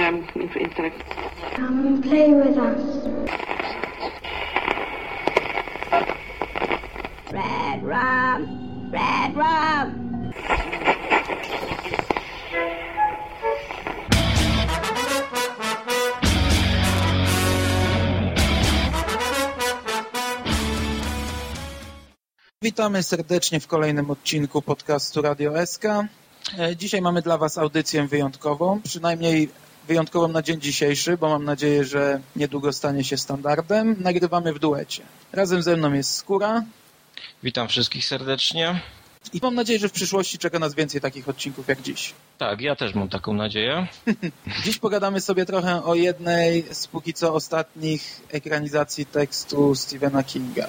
um, intellect. Come and play with us. Red rum, red rum. Witamy serdecznie w kolejnym odcinku podcastu Radio SK. E, Dzisiaj mamy dla Was audycję wyjątkową, przynajmniej wyjątkową na dzień dzisiejszy, bo mam nadzieję, że niedługo stanie się standardem. Nagrywamy w duecie. Razem ze mną jest Skóra Witam wszystkich serdecznie. i mam nadzieję, że w przyszłości czeka nas więcej takich odcinków jak dziś. Tak, ja też mam taką nadzieję. Dziś pogadamy sobie trochę o jednej z póki co ostatnich ekranizacji tekstu Stephena Kinga.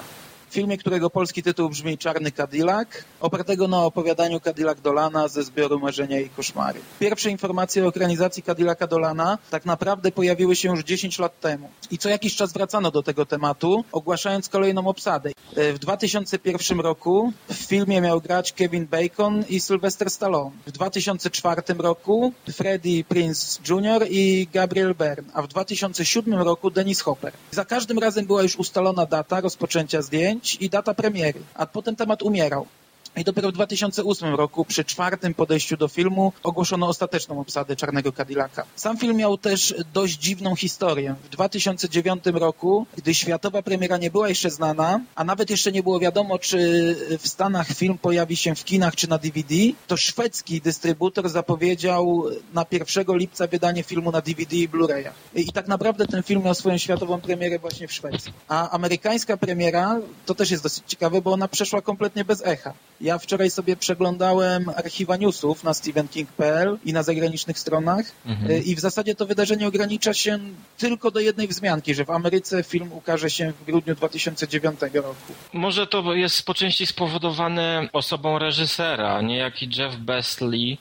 W filmie, którego polski tytuł brzmi Czarny Cadillac, opartego na opowiadaniu Cadillac Dolana ze zbioru Marzenia i Koszmary. Pierwsze informacje o ekranizacji Cadillaca Dolana tak naprawdę pojawiły się już 10 lat temu. I co jakiś czas wracano do tego tematu, ogłaszając kolejną obsadę. E, W 2001 roku w filmie miał grać Kevin Bacon i Sylvester Stallone. W 2004 roku Freddie Prinze Jr. i Gabriel Byrne, a w 2007 roku Dennis Hopper. Za każdym razem była już ustalona data rozpoczęcia zdjęć i data premiery, a potem temat umierał. I dopiero w 2008 roku, przy czwartym podejściu do filmu, ogłoszono ostateczną obsadę Czarnego Cadillaca. Sam film miał też dość dziwną historię. W 2009 roku, gdy światowa premiera nie była jeszcze znana, a nawet jeszcze nie było wiadomo, czy w Stanach film pojawi się w kinach czy na DVD, to szwedzki dystrybutor zapowiedział na 1 lipca wydanie filmu na DVD i Blu-raya. I tak naprawdę ten film miał swoją światową premierę właśnie w Szwecji. A amerykańska premiera to też jest dosyć ciekawe, bo ona przeszła kompletnie bez echa. Ja wczoraj sobie przeglądałem archiwa newsów na stephenking.pl i na zagranicznych stronach Mhm. y, i w zasadzie to wydarzenie ogranicza się tylko do jednej wzmianki, że w Ameryce film ukaże się w grudniu 2009 roku. Może to jest po części spowodowane osobą reżysera. Niejaki Jeff Besley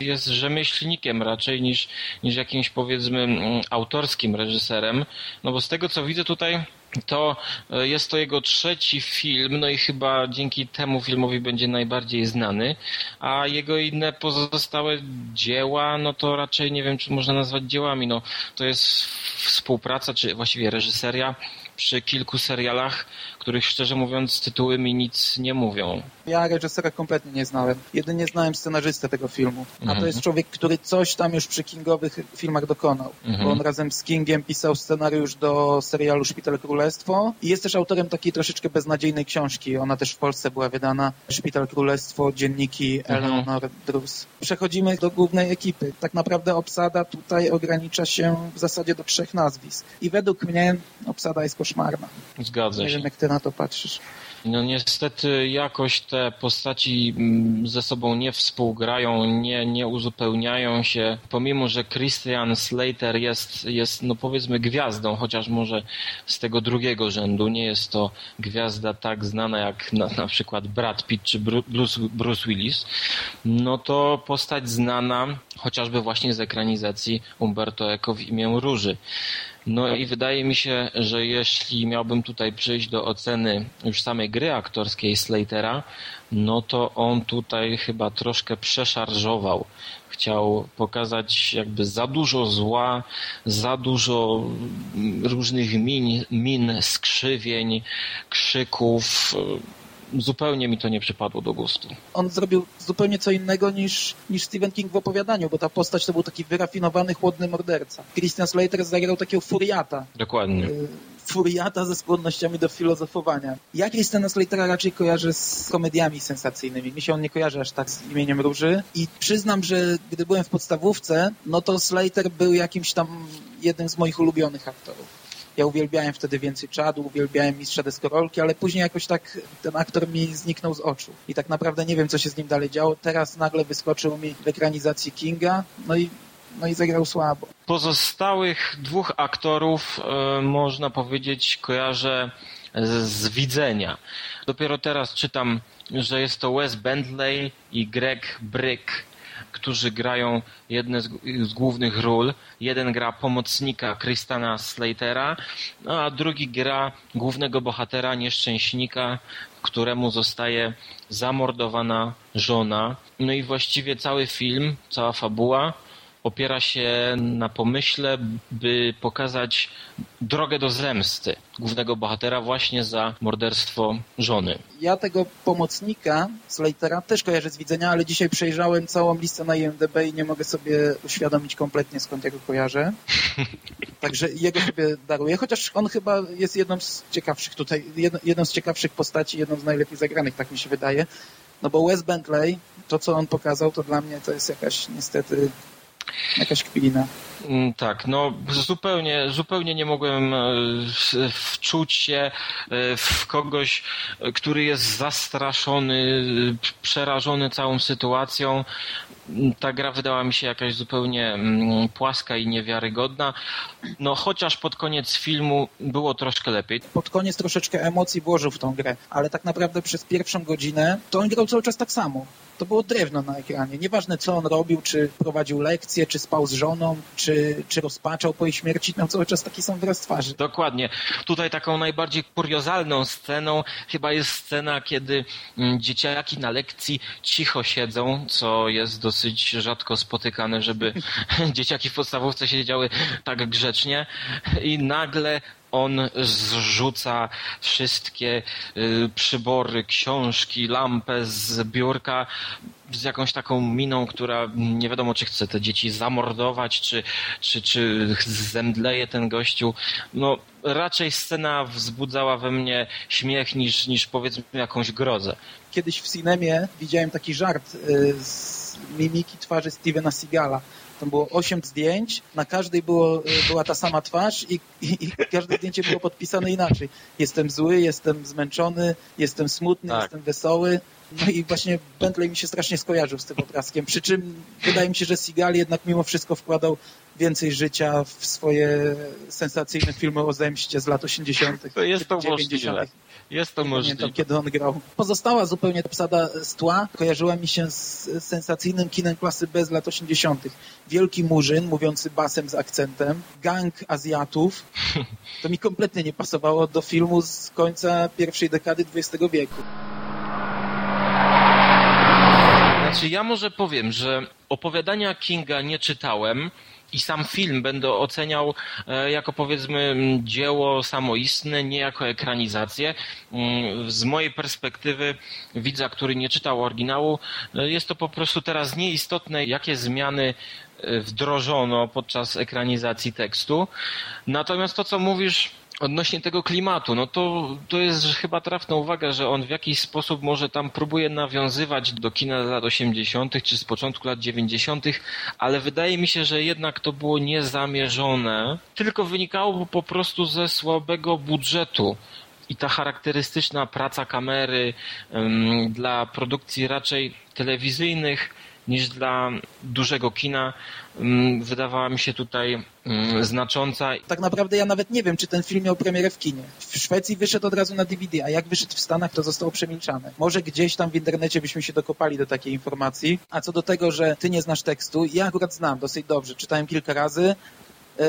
jest rzemieślnikiem raczej niż, niż jakimś powiedzmy mm, autorskim reżyserem. No bo z tego co widzę tutaj to e, jest to jego trzeci film, no i chyba dzięki temu filmowi będzie najbardziej znany, a jego inne pozostałe dzieła, no to raczej nie wiem, czy można nazwać dziełami, no to jest współpraca, czy właściwie reżyseria przy kilku serialach, których szczerze mówiąc tytuły mi nic nie mówią. Ja reżysera kompletnie nie znałem. Jedynie znałem scenarzystę tego filmu. A to Mhm. jest człowiek, który coś tam już przy Kingowych filmach dokonał. Mhm. Bo on razem z Kingiem pisał scenariusz do serialu Szpital Królestwo i jest też autorem takiej troszeczkę beznadziejnej książki. Ona też w Polsce była wydana. Szpital Królestwo, dzienniki Mhm. Eleanor Drus. Przechodzimy do głównej ekipy. Tak naprawdę obsada tutaj ogranicza się w zasadzie do trzech nazwisk. I według mnie obsada jest koszmarna. Zgadza Nie się. wiem, jak ty na to patrzysz. No niestety jakoś te postaci mm, ze sobą nie współgrają, nie, nie uzupełniają się. Pomimo, że Christian Slater jest, jest no powiedzmy gwiazdą, chociaż może z tego drugiego rzędu, nie jest to gwiazda tak znana jak na, na przykład Brad Pitt czy Bru- Bruce, Bruce Willis, no to postać znana chociażby właśnie z ekranizacji Umberto Eco w imię Róży. No i wydaje mi się, że jeśli miałbym tutaj przyjść do oceny już samej gry aktorskiej Slatera, no to on tutaj chyba troszkę przeszarżował. Chciał pokazać jakby za dużo zła, za dużo różnych min, min skrzywień, krzyków. Zupełnie mi to nie przypadło do gustu. on zrobił zupełnie co innego niż, niż Stephen King w opowiadaniu, bo ta postać to był taki wyrafinowany, chłodny morderca. Christian Slater zagrał takiego furiata. Dokładnie. y, Furiata ze skłonnościami do filozofowania. Ja Christiana Slatera raczej kojarzę z komediami sensacyjnymi. Mi się on nie kojarzy aż tak z imieniem Róży. I przyznam, że gdy byłem w podstawówce, no to Slater był jakimś tam jednym z moich ulubionych aktorów. Ja uwielbiałem wtedy więcej czadu, uwielbiałem mistrza deskorolki, ale później jakoś tak ten aktor mi zniknął z oczu. I tak naprawdę nie wiem, co się z nim dalej działo. Teraz nagle wyskoczył mi w ekranizacji Kinga, no i, no i zagrał słabo. Pozostałych dwóch aktorów e, można powiedzieć kojarzę z, z widzenia. Dopiero teraz czytam, że jest to Wes Bentley i Greg Brick, którzy grają jedne z, z głównych ról. Jeden gra pomocnika Christiana Slatera, no a drugi gra głównego bohatera, nieszczęśnika, któremu zostaje zamordowana żona. No i właściwie cały film, cała fabuła opiera się na pomyśle, by pokazać drogę do zemsty głównego bohatera właśnie za morderstwo żony. Ja tego pomocnika Slatera też kojarzę z widzenia, ale dzisiaj przejrzałem całą listę na IMDb i nie mogę sobie uświadomić kompletnie skąd ja go kojarzę. Także jego sobie daruję, chociaż on chyba jest jedną z ciekawszych tutaj, jedną z ciekawszych postaci, jedną z najlepiej zagranych, tak mi się wydaje. No bo Wes Bentley, to co on pokazał, to dla mnie to jest jakaś niestety jakaś kpina. Mm, tak, no zupełnie, zupełnie nie mogłem e, wczuć się e, w kogoś, który jest zastraszony, przerażony całą sytuacją. Ta gra wydała mi się jakaś zupełnie mm, płaska i niewiarygodna. No chociaż pod koniec filmu było troszkę lepiej. Pod koniec troszeczkę emocji włożył w tą grę, ale tak naprawdę przez pierwszą godzinę to on grał cały czas tak samo to było drewno na ekranie. Nieważne, co on robił, czy prowadził lekcje, czy spał z żoną, czy, czy rozpaczał po jej śmierci, miał cały czas taki sam wyraz twarzy. Dokładnie. Tutaj taką najbardziej kuriozalną sceną chyba jest scena, kiedy mm, dzieciaki na lekcji cicho siedzą, co jest dosyć rzadko spotykane, żeby dzieciaki w podstawówce siedziały tak grzecznie i nagle on zrzuca wszystkie y, przybory, książki, lampę z biurka z jakąś taką miną, która nie wiadomo, czy chce te dzieci zamordować, czy, czy, czy zemdleje ten gościu. No, raczej scena wzbudzała we mnie śmiech niż, niż powiedzmy jakąś grozę. Kiedyś w cinemie widziałem taki żart y, z mimiki twarzy Stevena Seagala tam było osiem zdjęć, na każdej było, e, była ta sama twarz i, i, i, każde zdjęcie było podpisane inaczej. Jestem zły, jestem zmęczony, jestem smutny, tak. jestem wesoły. No i właśnie Bentley mi się strasznie skojarzył z tym obrazkiem. Przy czym wydaje mi się, że Seagal jednak mimo wszystko wkładał więcej życia w swoje sensacyjne filmy o zemście z lat 80. To jest to 90. możliwe. Jest to możliwe. Pamiętam, kiedy on grał. Pozostała zupełnie obsada z tła kojarzyła mi się z sensacyjnym kinem klasy B z lat 80. Wielki murzyn, mówiący basem z akcentem, gang Azjatów. To mi kompletnie nie pasowało do filmu z końca pierwszej dekady XX wieku. Znaczy ja może powiem, że opowiadania Kinga nie czytałem, i sam film będę oceniał e, jako powiedzmy dzieło samoistne, nie jako ekranizację. Mm, z mojej perspektywy widza, który nie czytał oryginału, e, jest to po prostu teraz nieistotne, jakie zmiany e, wdrożono podczas ekranizacji tekstu. Natomiast to, co mówisz, Odnośnie tego klimatu, no to, to jest chyba trafna uwaga, że on w jakiś sposób może tam próbuje nawiązywać do kina lat 80. czy z początku lat 90., ale wydaje mi się, że jednak to było niezamierzone, tylko wynikało po prostu ze słabego budżetu i ta charakterystyczna praca kamery um, dla produkcji raczej telewizyjnych niż dla dużego kina mm, wydawała mi się tutaj mm, znacząca. Tak naprawdę ja nawet nie wiem, czy ten film miał premierę w kinie. W Szwecji wyszedł od razu na DVD, a jak wyszedł w Stanach, to zostało przemilczane. Może gdzieś tam w internecie byśmy się dokopali do takiej informacji. A co do tego, że ty nie znasz tekstu, ja akurat znam dosyć dobrze. Czytałem kilka razy,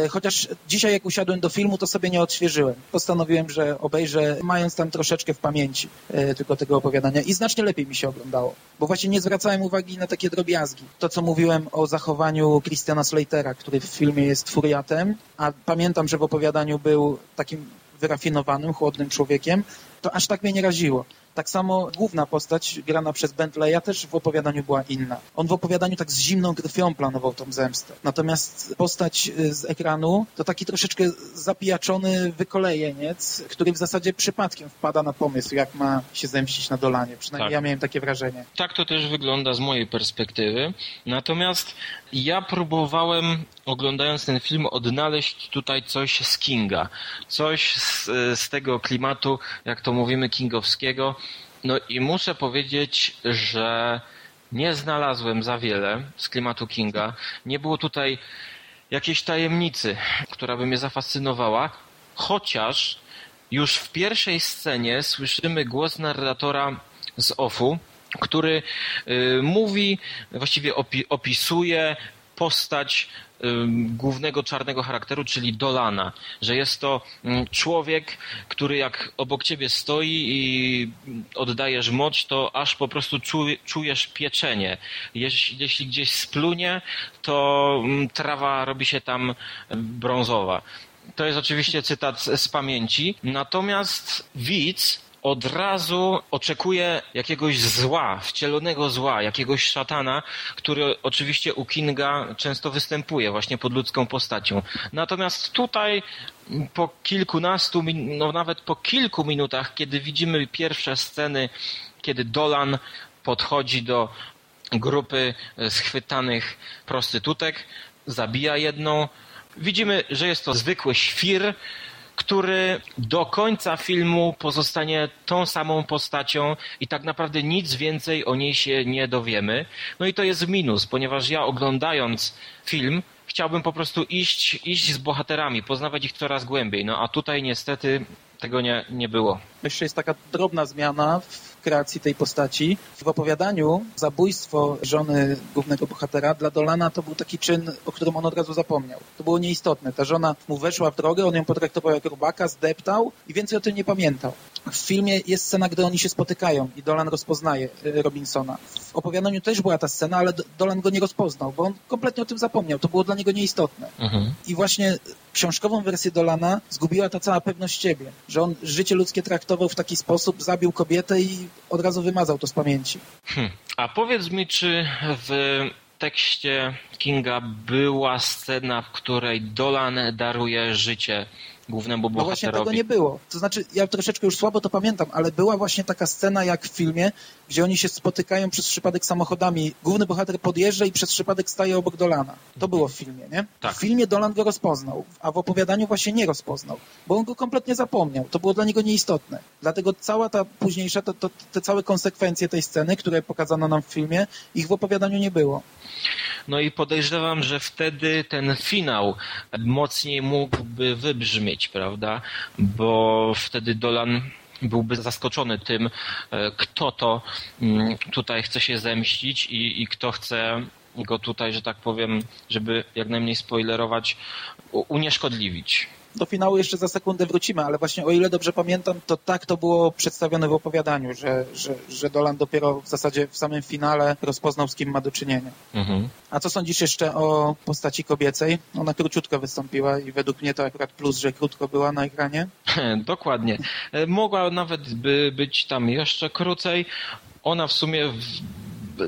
chociaż dzisiaj jak usiadłem do filmu, to sobie nie odświeżyłem. Postanowiłem, że obejrzę, mając tam troszeczkę w pamięci e, tylko tego opowiadania i znacznie lepiej mi się oglądało, bo właśnie nie zwracałem uwagi na takie drobiazgi. To, co mówiłem o zachowaniu Christiana Slatera, który w filmie jest furiatem, a pamiętam, że w opowiadaniu był takim wyrafinowanym, chłodnym człowiekiem, to aż tak mnie nie raziło. Tak samo główna postać grana przez Bentleya też w opowiadaniu była inna. On w opowiadaniu tak z zimną krwią planował tą zemstę. Natomiast postać y, z ekranu to taki troszeczkę zapijaczony wykolejeniec, który w zasadzie przypadkiem wpada na pomysł, jak ma się zemścić na Dolanie. Przynajmniej tak. ja miałem takie wrażenie. Tak to też wygląda z mojej perspektywy. Natomiast ja próbowałem oglądając ten film odnaleźć tutaj coś z Kinga. Coś z, z tego klimatu, jak to mówimy, kingowskiego. No i muszę powiedzieć, że nie znalazłem za wiele z klimatu Kinga. Nie było tutaj jakiejś tajemnicy, która by mnie zafascynowała, chociaż już w pierwszej scenie słyszymy głos narratora z OFU, który y, mówi, właściwie opi opisuje postać głównego czarnego charakteru, czyli Dolana, że jest to człowiek, który jak obok ciebie stoi i oddajesz moc, to aż po prostu czujesz pieczenie. Jeśli, gdzieś splunie, to trawa robi się tam brązowa. To jest oczywiście cytat z pamięci. Natomiast widz od razu oczekuje jakiegoś zła, wcielonego zła, jakiegoś szatana, który oczywiście u Kinga często występuje właśnie pod ludzką postacią. Natomiast tutaj po kilkunastu, no nawet po kilku minutach, kiedy widzimy pierwsze sceny, kiedy Dolan podchodzi do grupy schwytanych prostytutek, zabija jedną, widzimy, że jest to zwykły świr, który do końca filmu pozostanie tą samą postacią i tak naprawdę nic więcej o niej się nie dowiemy. No i to jest minus, ponieważ ja oglądając film chciałbym po prostu iść, iść z bohaterami, poznawać ich coraz głębiej. No a tutaj niestety tego nie, nie było. Jeszcze jest taka drobna zmiana w kreacji tej postaci. W opowiadaniu zabójstwo żony głównego bohatera dla Dolana to był taki czyn, o którym on od razu zapomniał. To było nieistotne. Ta żona mu weszła w drogę, on ją potraktował jak robaka, zdeptał i więcej o tym nie pamiętał. W filmie jest scena, gdy oni się spotykają i Dolan rozpoznaje e, Robinsona. W opowiadaniu też była ta scena, ale Dolan go nie rozpoznał, bo on kompletnie o tym zapomniał. To było dla niego nieistotne. Mhm. I właśnie książkową wersję Dolana zgubiła ta cała pewność siebie, że on życie ludzkie traktował w taki sposób, zabił kobietę i od razu wymazał to z pamięci. Hmm. A powiedz mi, czy w tekście Kinga była scena, w której Dolan daruje życie głównemu bohaterowi. No właśnie tego nie było. To znaczy, ja troszeczkę już słabo to pamiętam, ale była właśnie taka scena jak w filmie, gdzie oni się spotykają przez przypadek samochodami. Główny bohater podjeżdża i przez przypadek staje obok Dolana. To było w filmie, nie? Tak. W filmie Dolan go rozpoznał, a w opowiadaniu właśnie nie rozpoznał, bo on go kompletnie zapomniał. To było dla niego nieistotne. Dlatego cała ta późniejsza, to, to, te całe konsekwencje tej sceny, które pokazano nam w filmie, ich w opowiadaniu nie było. No i podejrzewam, że wtedy ten finał mocniej mógłby wybrzmieć, prawda? Bo wtedy Dolan byłby zaskoczony tym, e, kto to mm, tutaj chce się zemścić i, i kto chce go tutaj, że tak powiem, żeby jak najmniej spoilerować, unieszkodliwić. Do finału jeszcze za sekundę wrócimy, ale właśnie o ile dobrze pamiętam, to tak to było przedstawione w opowiadaniu, że, że, że Dolan dopiero w zasadzie w samym finale rozpoznał, z kim ma do czynienia. Mhm. A co sądzisz jeszcze o postaci kobiecej? Ona króciutko wystąpiła i według mnie to akurat plus, że krótko była na ekranie. Dokładnie. E, mogła nawet by być tam jeszcze krócej. Ona w sumie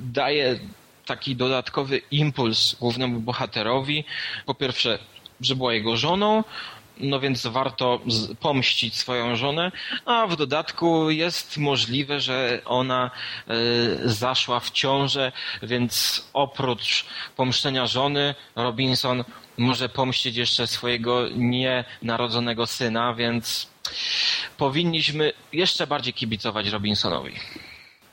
daje taki dodatkowy impuls głównemu bohaterowi. Po pierwsze, że była jego żoną, no więc warto pomścić swoją żonę, a w dodatku jest możliwe, że ona e, zaszła w ciążę, więc oprócz pomszczenia żony Robinson może pomścić jeszcze swojego nienarodzonego syna, więc powinniśmy jeszcze bardziej kibicować Robinsonowi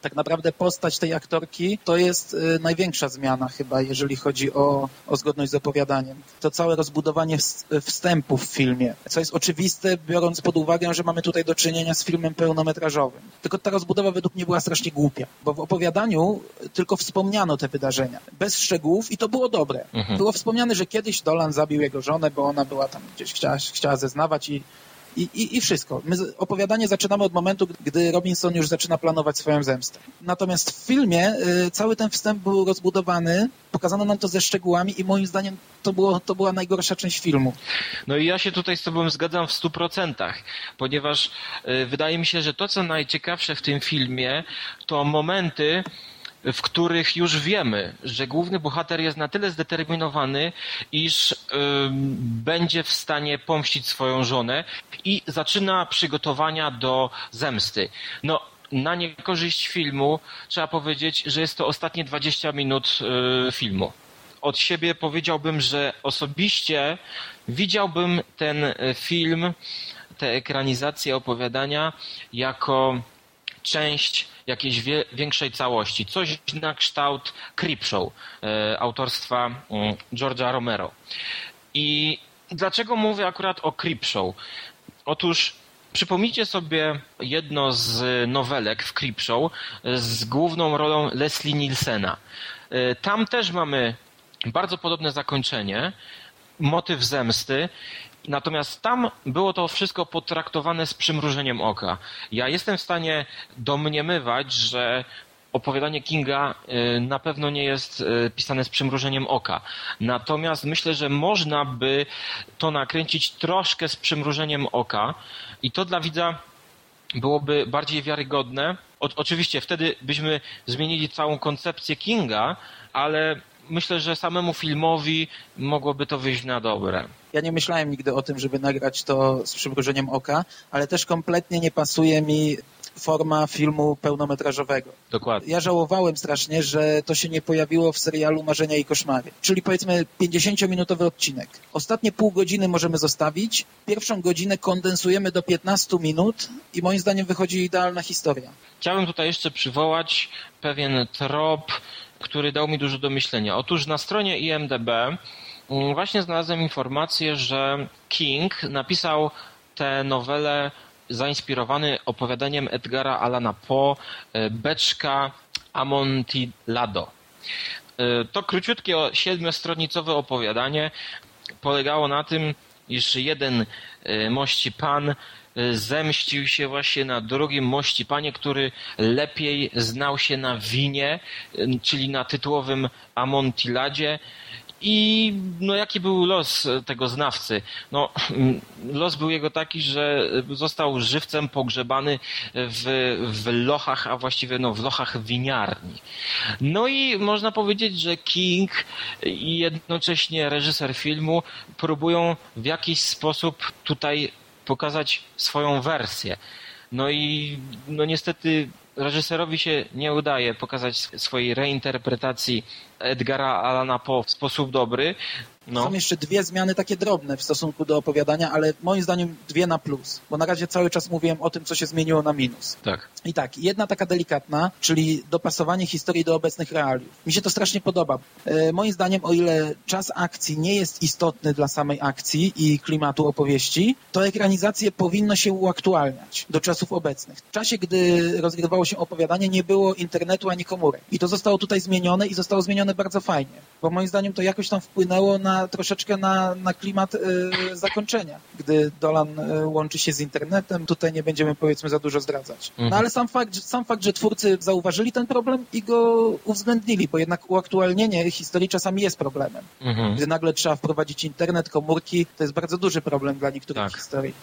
tak naprawdę postać tej aktorki to jest y, największa zmiana chyba, jeżeli chodzi o, o zgodność z opowiadaniem. To całe rozbudowanie wstępu w filmie, co jest oczywiste, biorąc pod uwagę, że mamy tutaj do czynienia z filmem pełnometrażowym. Tylko ta rozbudowa według mnie była strasznie głupia, bo w opowiadaniu tylko wspomniano te wydarzenia, bez szczegółów i to było dobre. Mhm. Było wspomniane, że kiedyś Dolan zabił jego żonę, bo ona była tam gdzieś, chciała, chciała zeznawać i i, i, i wszystko. My opowiadanie zaczynamy od momentu, gdy Robinson już zaczyna planować swoją zemstę. Natomiast w filmie y, cały ten wstęp był rozbudowany, pokazano nam to ze szczegółami i moim zdaniem to, było, to była najgorsza część filmu. No i ja się tutaj z tobą zgadzam w stu procentach, ponieważ y, wydaje mi się, że to, co najciekawsze w tym filmie, to momenty, w których już wiemy, że główny bohater jest na tyle zdeterminowany, iż będzie w stanie pomścić swoją żonę i zaczyna przygotowania do zemsty. No, na niekorzyść filmu trzeba powiedzieć, że jest to ostatnie 20 minut y, filmu. Od siebie powiedziałbym, że osobiście widziałbym ten y, film, tę ekranizację opowiadania jako część jakiejś wie, większej całości. Coś na kształt Creepshow e, autorstwa mm, George'a Romero. I dlaczego mówię akurat o Creepshow? Otóż Przypomnijcie sobie jedno z nowelek w Creepshow z główną rolą Leslie Nielsena. E, tam też mamy bardzo podobne zakończenie, motyw zemsty, Natomiast tam było to wszystko potraktowane z przymrużeniem oka. Ja jestem w stanie domniemywać, że opowiadanie Kinga y, na pewno nie jest y, pisane z przymrużeniem oka. Natomiast myślę, że można by to nakręcić troszkę z przymrużeniem oka i to dla widza byłoby bardziej wiarygodne. O, oczywiście wtedy byśmy zmienili całą koncepcję Kinga, ale myślę, że samemu filmowi mogłoby to wyjść na dobre. Ja nie myślałem nigdy o tym, żeby nagrać to z przymrużeniem oka, ale też kompletnie nie pasuje mi forma filmu pełnometrażowego. Dokładnie. Ja żałowałem strasznie, że to się nie pojawiło w serialu Marzenia i Koszmary. Czyli powiedzmy 50-minutowy odcinek. Ostatnie pół godziny możemy zostawić, pierwszą godzinę kondensujemy do 15 minut i moim zdaniem wychodzi idealna historia. Chciałbym tutaj jeszcze przywołać pewien trop, który dał mi dużo do myślenia. Otóż na stronie IMDB mm, właśnie znalazłem informację, że King napisał tę nowelę zainspirowany opowiadaniem Edgara Alana Poe e, Beczka Amontillado. E, to króciutkie siedmiostronicowe opowiadanie polegało na tym, iż jeden e, mości pan zemścił się właśnie na drugim mości panie, który lepiej znał się na winie, czyli na tytułowym Amontilladzie i no, jaki był los tego znawcy? No, los był jego taki, że został żywcem pogrzebany w, w lochach, a właściwie no, w lochach winiarni. No i można powiedzieć, że King i jednocześnie reżyser filmu próbują w jakiś sposób tutaj pokazać swoją wersję. No i no niestety reżyserowi się nie udaje pokazać swojej reinterpretacji Edgara Alana Poe w sposób dobry. No. Są jeszcze dwie zmiany takie drobne w stosunku do opowiadania, ale moim zdaniem dwie na plus, bo na razie cały czas mówiłem o tym, co się zmieniło na minus. Tak. I tak, jedna taka delikatna, czyli dopasowanie historii do obecnych realiów. Mi się to strasznie podoba. E, moim zdaniem, o ile czas akcji nie jest istotny dla samej akcji i klimatu opowieści, to ekranizację powinno się uaktualniać do czasów obecnych. W czasie, gdy rozgrywało się opowiadanie, nie było internetu ani komórek. I to zostało tutaj zmienione i zostało zmienione bardzo fajnie, bo moim zdaniem to jakoś tam wpłynęło na troszeczkę na, na klimat y, zakończenia. Gdy Dolan y, łączy się z internetem, tutaj nie będziemy powiedzmy za dużo zdradzać. No mhm. ale sam fakt, sam fakt, że twórcy zauważyli ten problem i go uwzględnili, bo jednak uaktualnienie historii czasami jest problemem. Mhm. Gdy nagle trzeba wprowadzić internet, komórki, to jest bardzo duży problem dla niektórych tak. historii.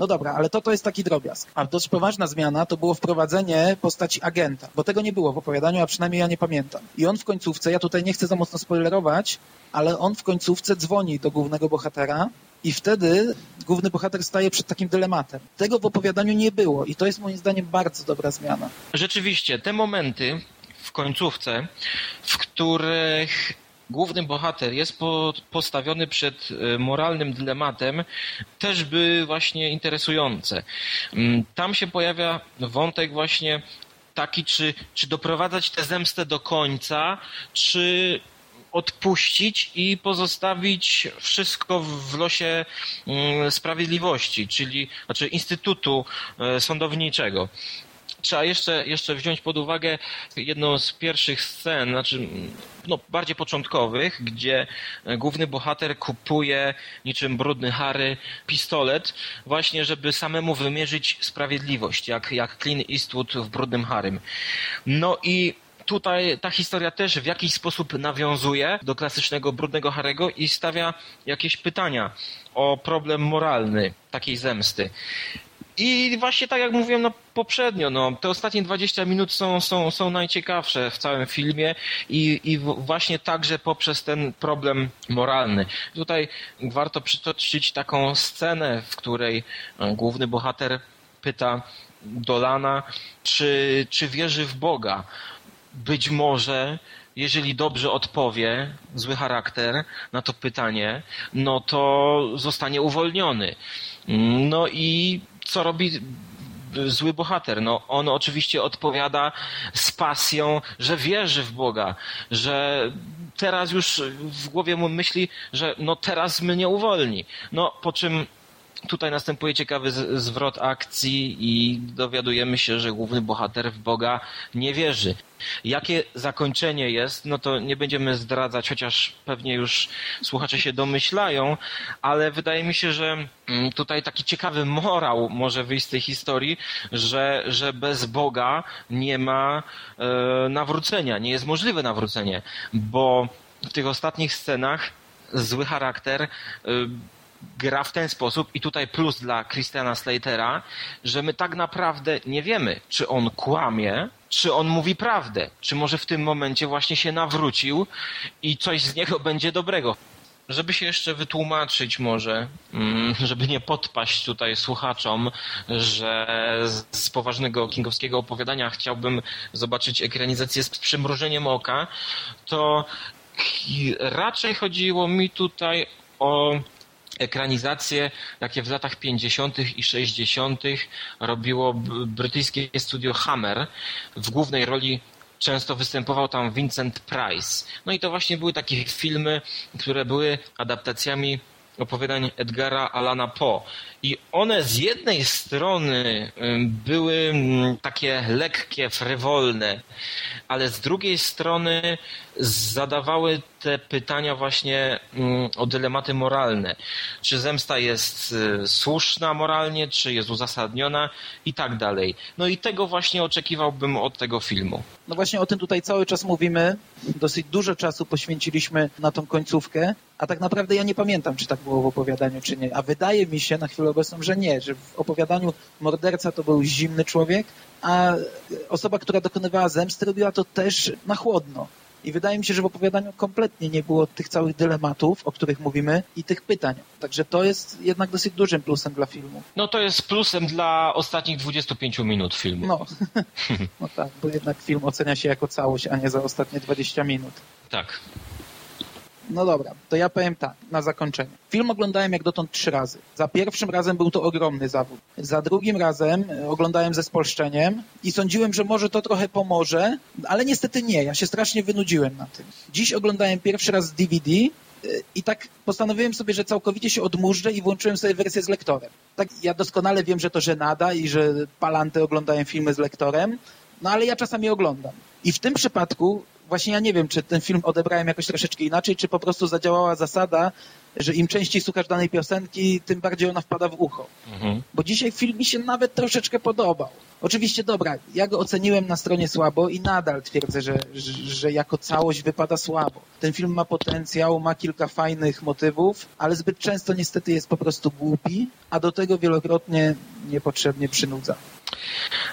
No dobra, ale to to jest taki drobiazg. A dość poważna zmiana to było wprowadzenie postaci agenta, bo tego nie było w opowiadaniu, a przynajmniej ja nie pamiętam. I on w końcówce, ja tutaj nie chcę za mocno spoilerować, ale on w końcówce dzwoni do głównego bohatera i wtedy główny bohater staje przed takim dylematem. Tego w opowiadaniu nie było i to jest moim zdaniem bardzo dobra zmiana. Rzeczywiście, te momenty w końcówce, w których główny bohater jest po, postawiony przed e, moralnym dylematem, też były właśnie interesujące. Mm, tam się pojawia wątek właśnie taki, czy, czy doprowadzać tę zemstę do końca, czy odpuścić i pozostawić wszystko w losie mm, sprawiedliwości, czyli znaczy Instytutu e, Sądowniczego trzeba jeszcze, jeszcze wziąć pod uwagę jedną z pierwszych scen, znaczy no, bardziej początkowych, gdzie główny bohater kupuje niczym brudny Harry pistolet właśnie, żeby samemu wymierzyć sprawiedliwość, jak, jak Clint Eastwood w brudnym Harrym. No i tutaj ta historia też w jakiś sposób nawiązuje do klasycznego brudnego Harego i stawia jakieś pytania o problem moralny takiej zemsty. I właśnie tak jak mówiłem no, poprzednio, no, te ostatnie 20 minut są, są, są najciekawsze w całym filmie i, i właśnie także poprzez ten problem moralny. Tutaj warto przytoczyć taką scenę, w której e, główny bohater pyta Dolana, czy, czy wierzy w Boga. Być może jeżeli dobrze odpowie, zły charakter na to pytanie, no to zostanie uwolniony. No i co robi zły bohater. No, on oczywiście odpowiada z pasją, że wierzy w Boga, że teraz już w głowie mu myśli, że no teraz mnie uwolni. No, po czym tutaj następuje ciekawy zwrot akcji i dowiadujemy się, że główny bohater w Boga nie wierzy. Jakie zakończenie jest, no to nie będziemy zdradzać, chociaż pewnie już słuchacze się domyślają, ale wydaje mi się, że mm, tutaj taki ciekawy morał może wyjść z tej historii, że, że bez Boga nie ma e, nawrócenia, nie jest możliwe nawrócenie, bo w tych ostatnich scenach zły charakter e, gra w ten sposób i tutaj plus dla Christiana Slatera, że my tak naprawdę nie wiemy, czy on kłamie, czy on mówi prawdę, czy może w tym momencie właśnie się nawrócił i coś z niego będzie dobrego. Żeby się jeszcze wytłumaczyć może, mm, żeby nie podpaść tutaj słuchaczom, że z poważnego kingowskiego opowiadania chciałbym zobaczyć ekranizację z przymrużeniem oka, to raczej chodziło mi tutaj o ekranizacje, jakie w latach 50. i 60. robiło brytyjskie studio Hammer. W głównej roli często występował tam Vincent Price. No i to właśnie były takie filmy, które były adaptacjami opowiadań Edgara Alana Poe. I one z jednej strony były takie lekkie, frywolne, ale z drugiej strony zadawały te pytania właśnie o dylematy moralne. Czy zemsta jest y, słuszna moralnie, czy jest uzasadniona i tak dalej. No i tego właśnie oczekiwałbym od tego filmu. No właśnie o tym tutaj cały czas mówimy. Dosyć dużo czasu poświęciliśmy na tą końcówkę, a tak naprawdę ja nie pamiętam, czy tak było w opowiadaniu, czy nie. A wydaje mi się na chwilę obecną, że nie, że w opowiadaniu morderca to był zimny człowiek, a osoba, która dokonywała zemsty, robiła to też na chłodno. I wydaje mi się, że w opowiadaniu kompletnie nie było tych całych dylematów, o których mówimy, i tych pytań. Także to jest jednak dosyć dużym plusem dla filmu. No to jest plusem dla ostatnich 25 minut filmu. No, no tak, bo jednak film ocenia się jako całość, a nie za ostatnie 20 minut. Tak. No dobra, to ja powiem tak, na zakończenie. Film oglądałem jak dotąd trzy razy. Za pierwszym razem był to ogromny zawód. Za drugim razem e, oglądałem ze spolszczeniem i sądziłem, że może to trochę pomoże, ale niestety nie. Ja się strasznie wynudziłem na tym. Dziś oglądałem pierwszy raz DVD e, i tak postanowiłem sobie, że całkowicie się odmurzę i włączyłem sobie wersję z lektorem. Tak, ja doskonale wiem, że to żenada i że palanty oglądają filmy z lektorem, no ale ja czasami oglądam. I w tym przypadku właśnie ja nie wiem, czy ten film odebrałem jakoś troszeczkę inaczej, czy po prostu zadziałała zasada, że im częściej słuchasz danej piosenki, tym bardziej ona wpada w ucho. Mhm. Bo dzisiaj film mi się nawet troszeczkę podobał. Oczywiście, dobra, ja go oceniłem na stronie słabo i nadal twierdzę, że, że, że jako całość wypada słabo. Ten film ma potencjał, ma kilka fajnych motywów, ale zbyt często niestety jest po prostu głupi, a do tego wielokrotnie niepotrzebnie przynudza.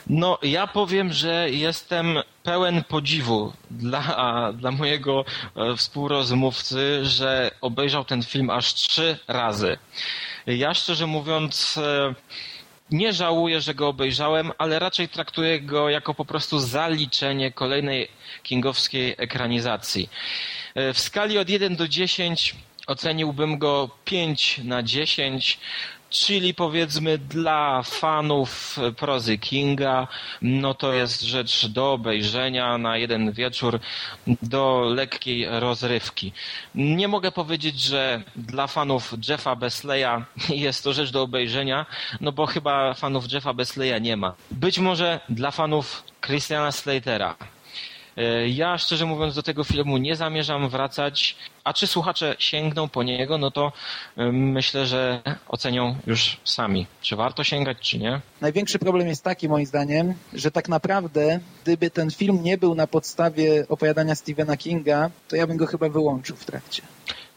No, ja powiem, że jestem pełen podziwu dla, dla mojego e, współrozmówcy, że obejrzał ten film aż trzy razy. Ja szczerze mówiąc e, nie żałuję, że go obejrzałem, ale raczej traktuję go jako po prostu zaliczenie kolejnej kingowskiej ekranizacji. E, w skali od 1 do 10 oceniłbym go 5 na 10 Czyli powiedzmy dla fanów prozy Kinga, no to jest rzecz do obejrzenia na jeden wieczór, do lekkiej rozrywki. Nie mogę powiedzieć, że dla fanów Jeffa Besleya jest to rzecz do obejrzenia, no bo chyba fanów Jeffa Besleya nie ma. Być może dla fanów Christiana Slatera ja szczerze mówiąc do tego filmu nie zamierzam wracać, a czy słuchacze sięgną po niego, no to e, myślę, że ocenią już sami, czy warto sięgać, czy nie. Największy problem jest taki moim zdaniem, że tak naprawdę gdyby ten film nie był na podstawie opowiadania Stephena Kinga, to ja bym go chyba wyłączył w trakcie.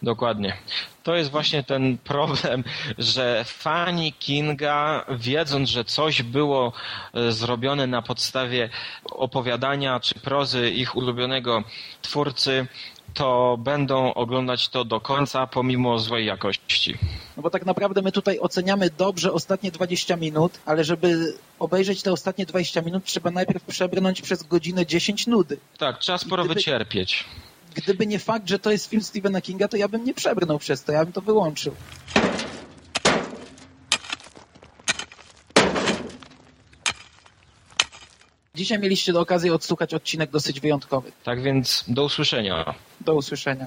Dokładnie. To jest właśnie ten problem, że fani Kinga, wiedząc, że coś było e, zrobione na podstawie opowiadania czy prozy ich ulubionego twórcy, to będą oglądać to do końca, pomimo złej jakości. No bo tak naprawdę my tutaj oceniamy dobrze ostatnie 20 minut, ale żeby obejrzeć te ostatnie 20 minut, trzeba najpierw przebrnąć przez godzinę 10 nudy. Tak, trzeba sporo gdyby... wycierpieć gdyby nie fakt, że to jest film Stephena Kinga, to ja bym nie przebrnął przez to, ja bym to wyłączył. Dzisiaj mieliście okazję odsłuchać odcinek dosyć wyjątkowy. Tak więc do usłyszenia. Do usłyszenia.